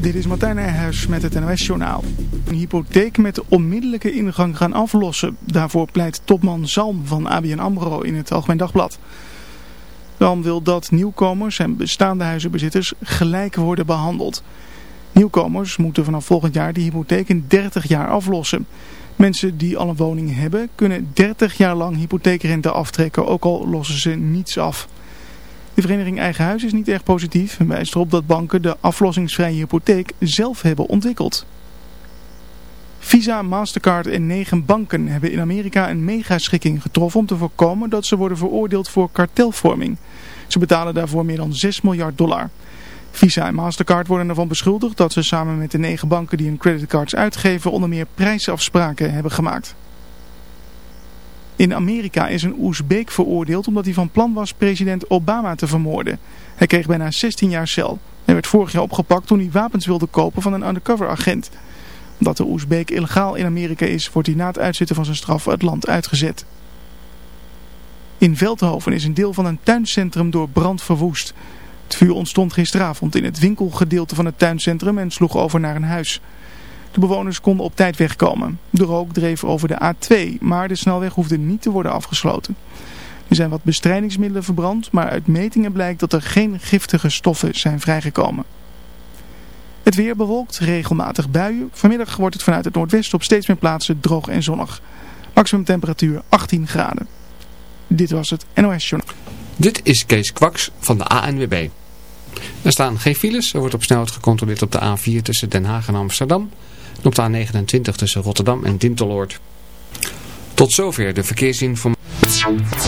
Dit is Martijn Nijhuis met het NOS-journaal. Een hypotheek met onmiddellijke ingang gaan aflossen. Daarvoor pleit topman Zalm van ABN AMRO in het Algemeen Dagblad. Zalm wil dat nieuwkomers en bestaande huizenbezitters gelijk worden behandeld. Nieuwkomers moeten vanaf volgend jaar die hypotheek in 30 jaar aflossen. Mensen die al een woning hebben kunnen 30 jaar lang hypotheekrente aftrekken, ook al lossen ze niets af. De vereniging Eigen Huis is niet erg positief en wijst erop dat banken de aflossingsvrije hypotheek zelf hebben ontwikkeld. Visa, Mastercard en negen banken hebben in Amerika een megaschikking getroffen om te voorkomen dat ze worden veroordeeld voor kartelvorming. Ze betalen daarvoor meer dan 6 miljard dollar. Visa en Mastercard worden ervan beschuldigd dat ze samen met de negen banken die hun creditcards uitgeven onder meer prijsafspraken hebben gemaakt. In Amerika is een Oezbeek veroordeeld omdat hij van plan was president Obama te vermoorden. Hij kreeg bijna 16 jaar cel. Hij werd vorig jaar opgepakt toen hij wapens wilde kopen van een undercover agent. Omdat de Oezbeek illegaal in Amerika is, wordt hij na het uitzitten van zijn straf het land uitgezet. In Veldhoven is een deel van een tuincentrum door brand verwoest. Het vuur ontstond gisteravond in het winkelgedeelte van het tuincentrum en sloeg over naar een huis. De bewoners konden op tijd wegkomen. De rook dreef over de A2, maar de snelweg hoefde niet te worden afgesloten. Er zijn wat bestrijdingsmiddelen verbrand, maar uit metingen blijkt dat er geen giftige stoffen zijn vrijgekomen. Het weer bewolkt, regelmatig buien. Vanmiddag wordt het vanuit het noordwesten op steeds meer plaatsen droog en zonnig. Maximum temperatuur 18 graden. Dit was het NOS Journal. Dit is Kees Kwaks van de ANWB. Er staan geen files. Er wordt op snelheid gecontroleerd op de A4 tussen Den Haag en Amsterdam. Op de A29 tussen Rotterdam en Dinteloord. Tot zover de verkeersinformatie.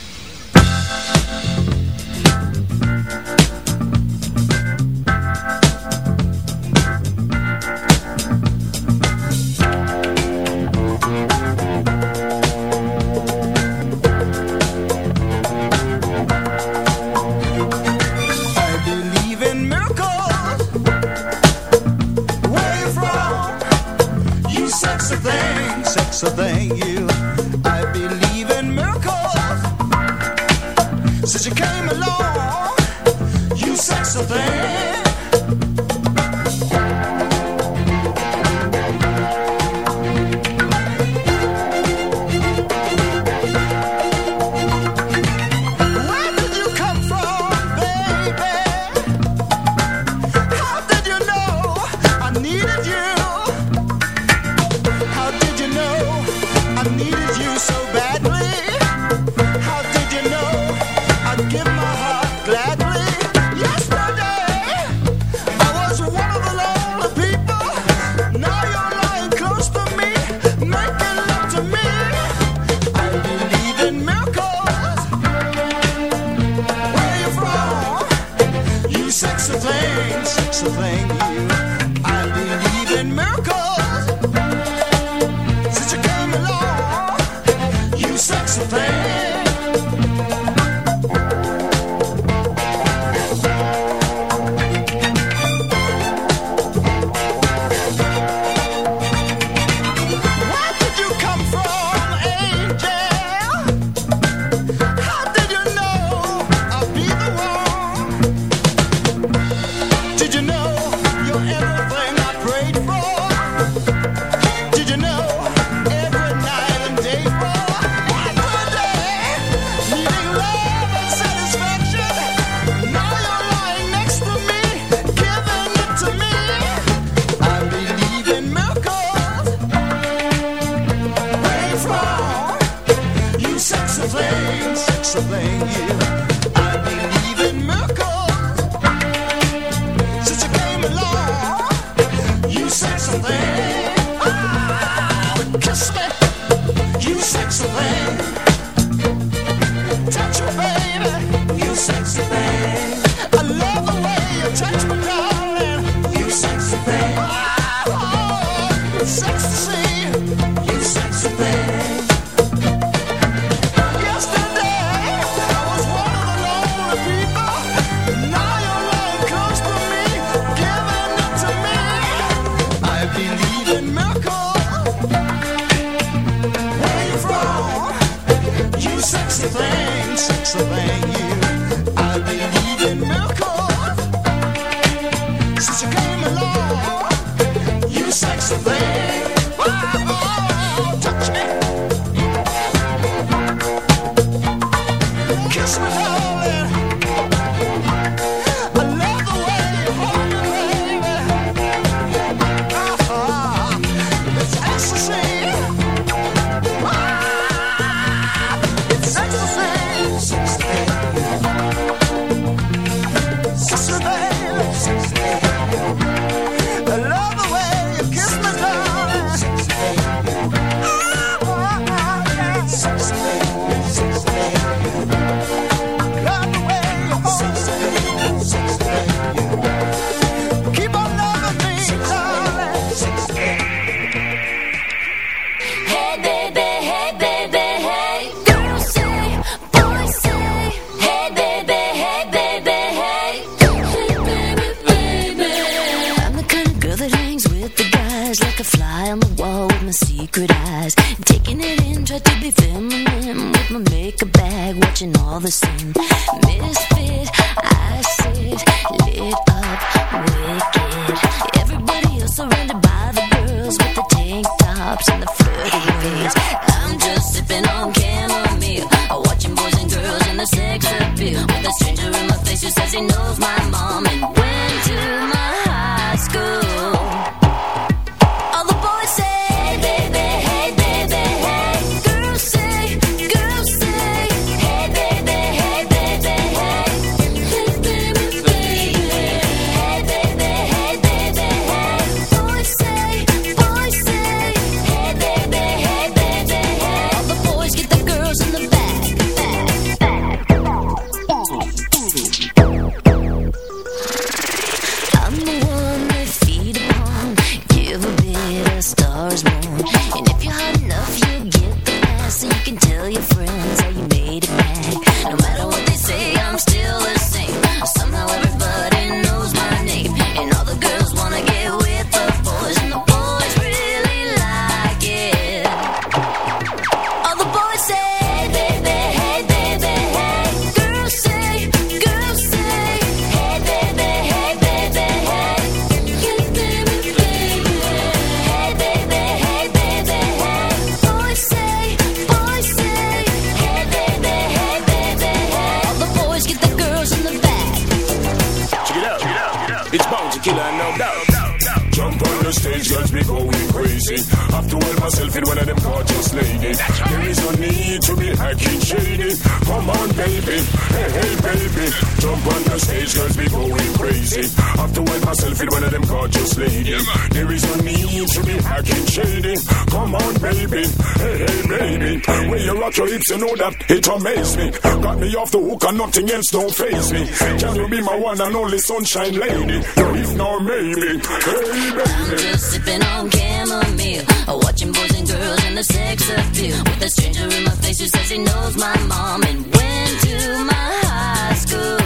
your you know that it amaze me. Got me off the hook and nothing else don't phase me. Can you be my one and only sunshine lady? No, if nor maybe. Hey, baby. I'm just sipping on chamomile, watching boys and girls in the sex appeal. With a stranger in my face who says he knows my mom and went to my high school.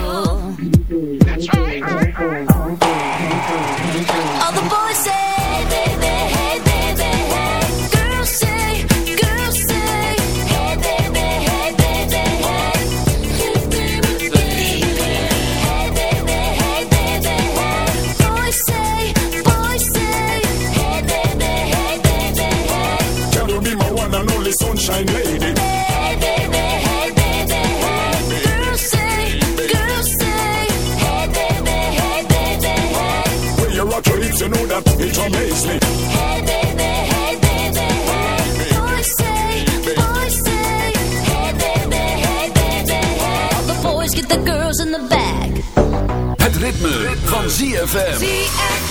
ZFM. ZFM.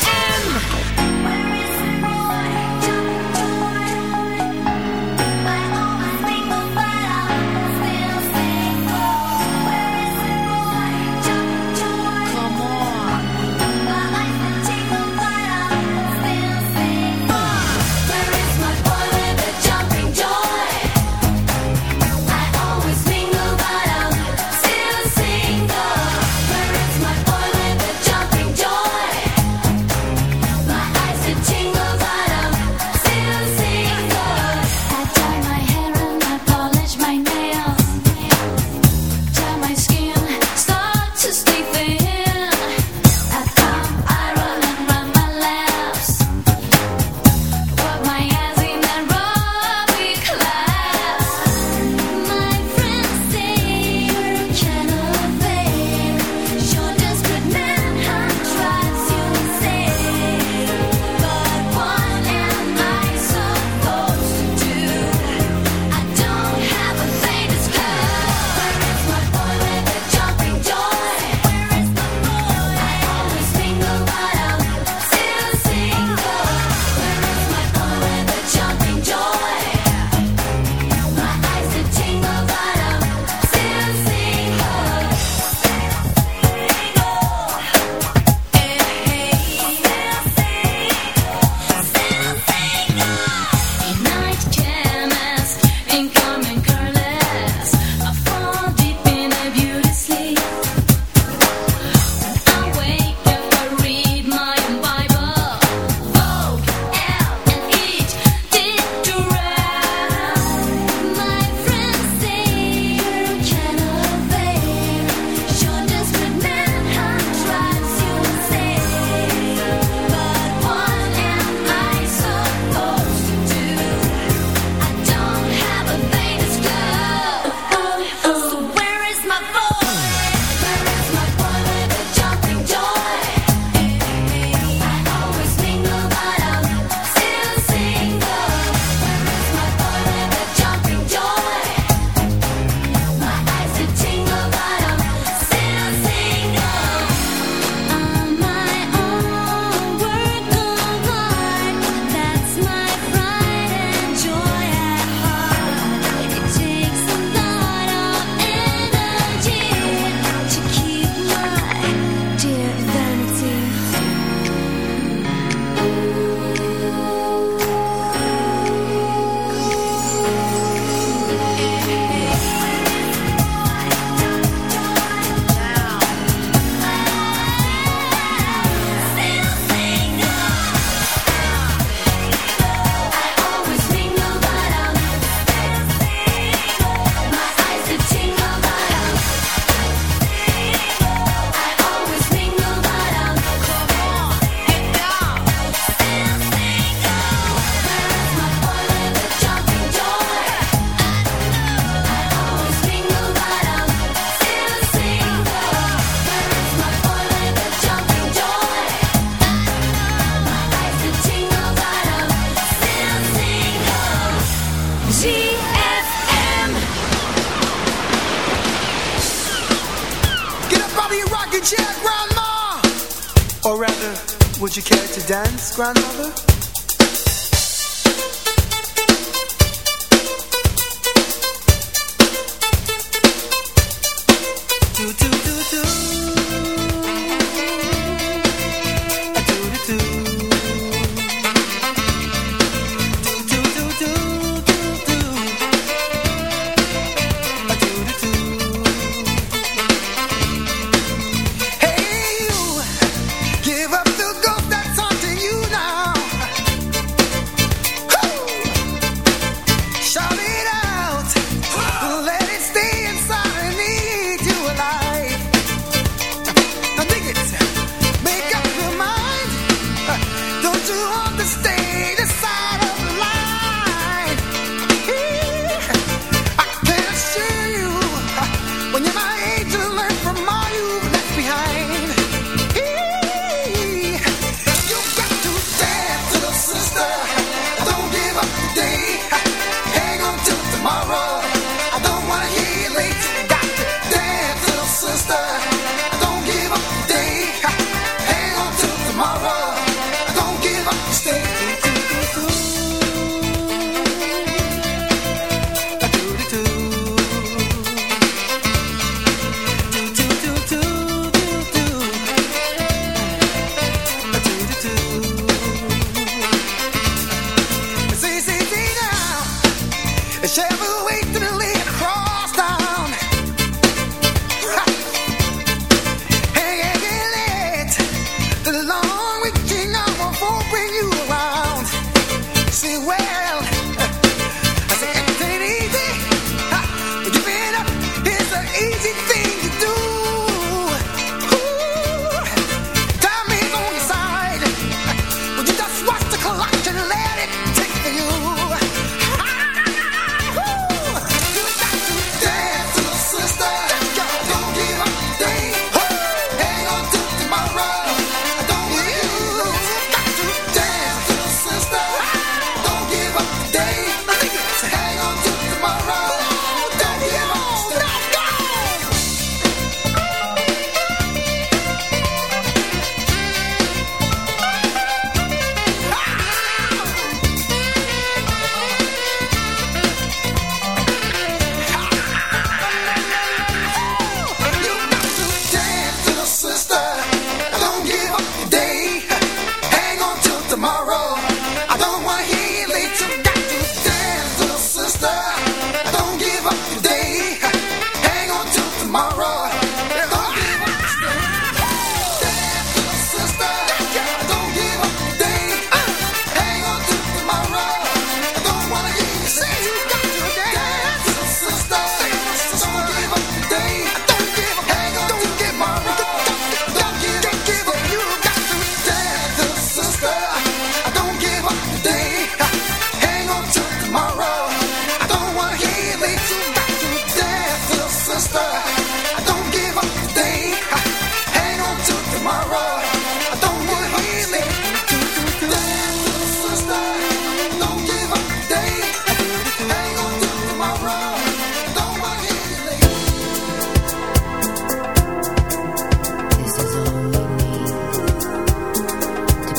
To dance, grandmother?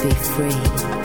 Be free,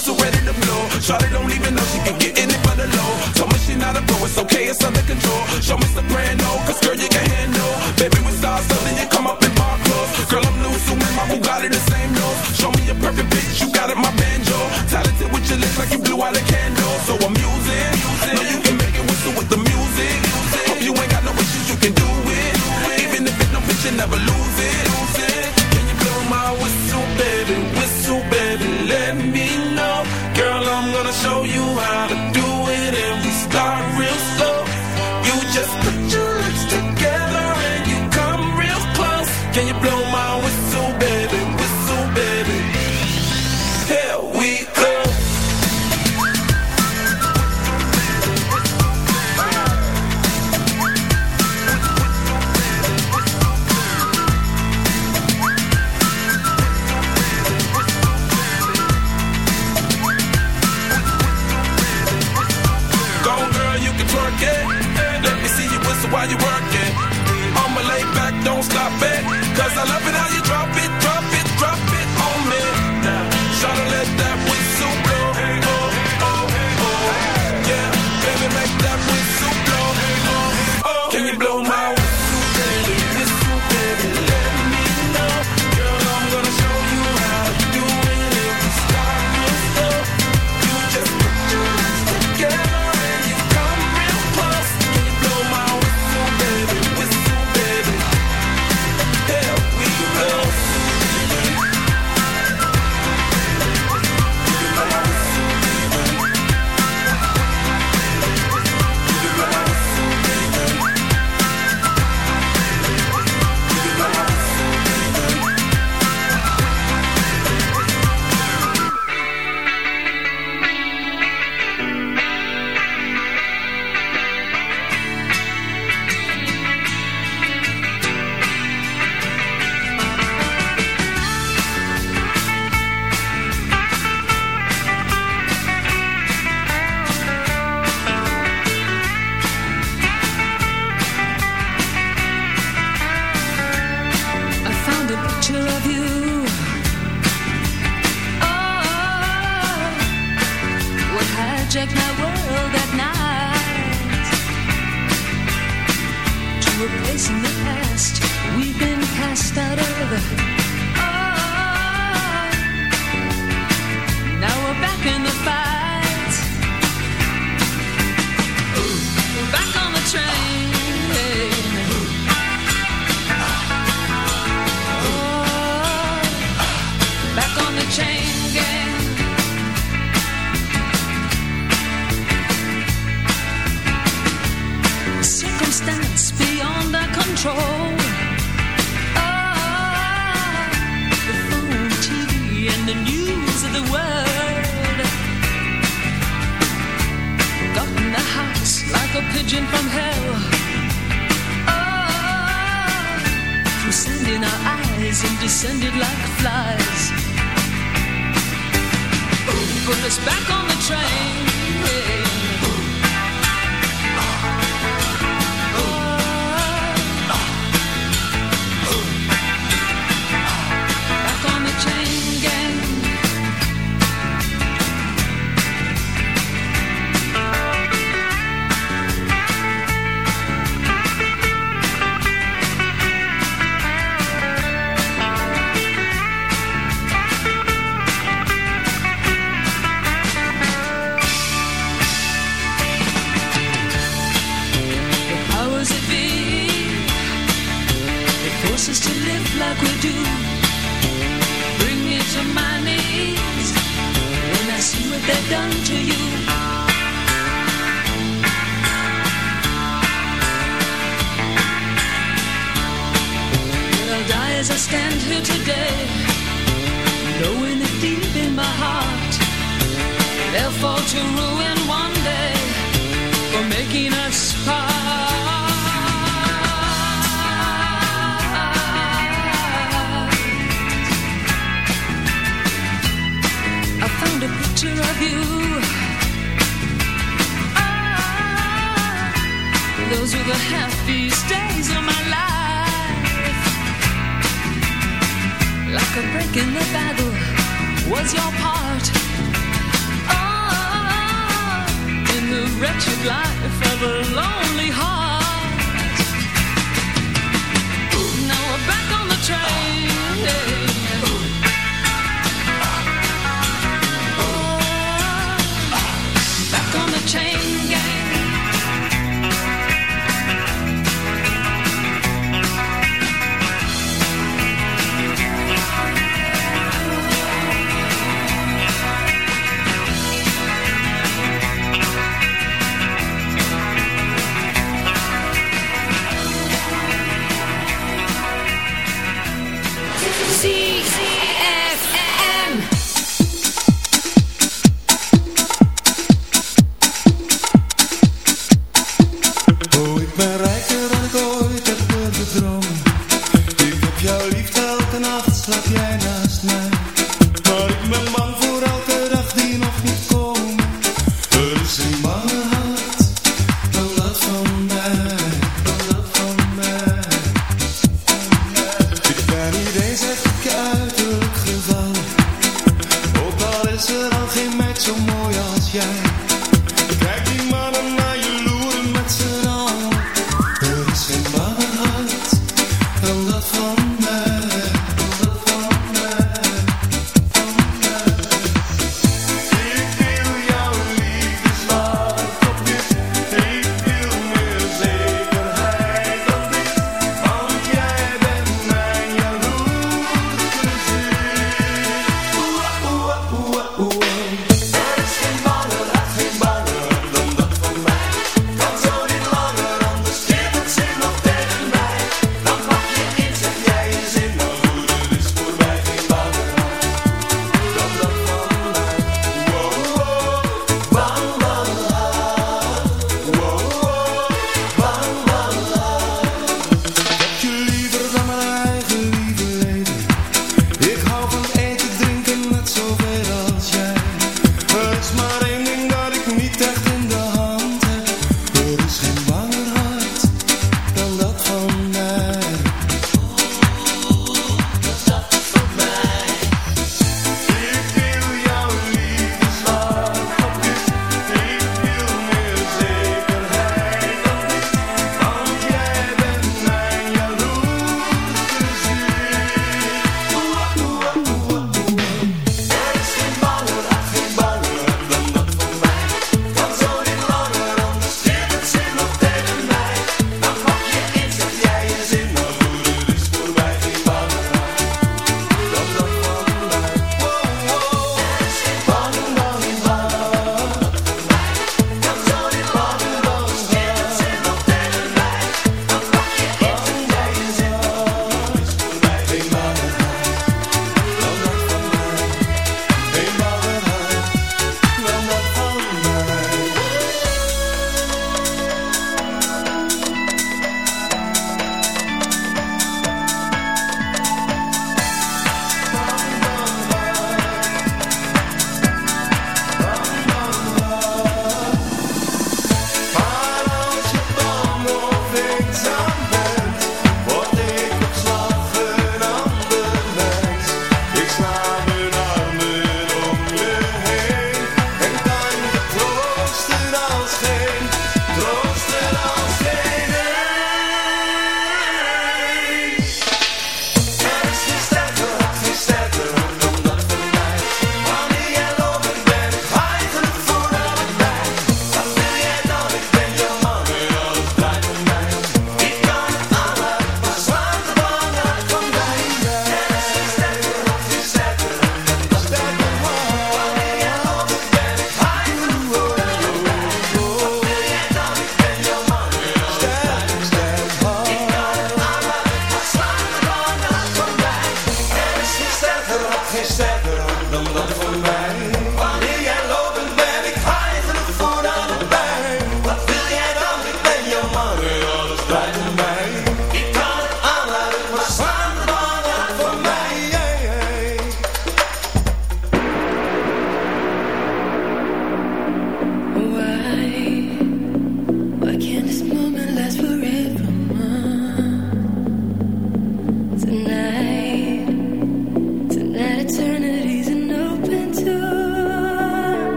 so ready to blow. Charlie don't even know she can get in it for the low. Told me she not a pro, it's okay, it's under control. Show me soprano, cause girl, you can handle. Baby, we stars, so you come up in my clothes. Girl, I'm new, so my Bugatti the same nose. Show me a perfect bitch, you got it, my banjo. Talented with your lips like you blew out a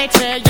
they tell you